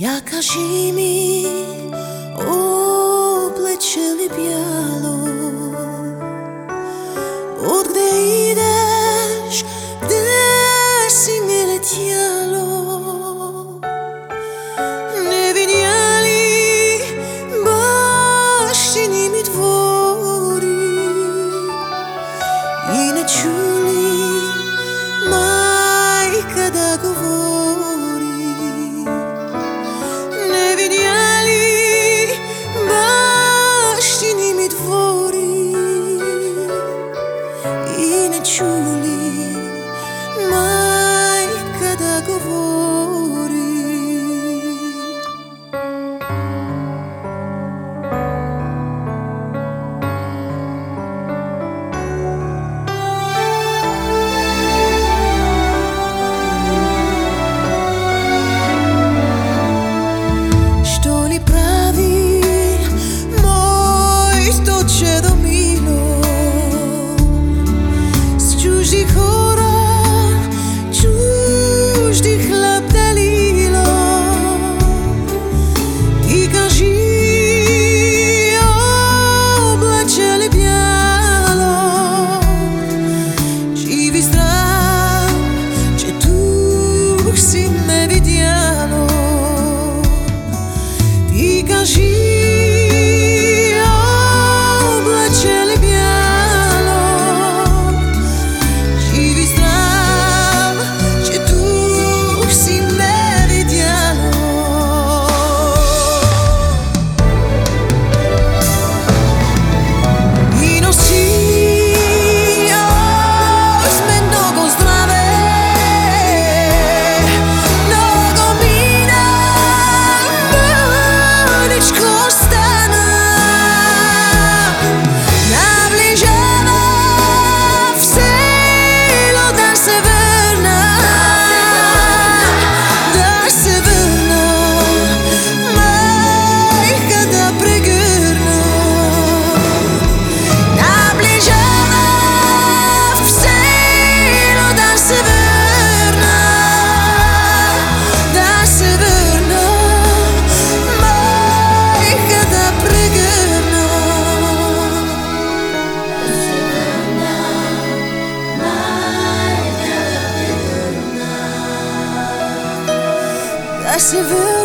Я кажи мій у плечі ліп'яло, от де йдеш, де сім'ї летяло, не віняли башні мі твори і не чули. 处理。My je veux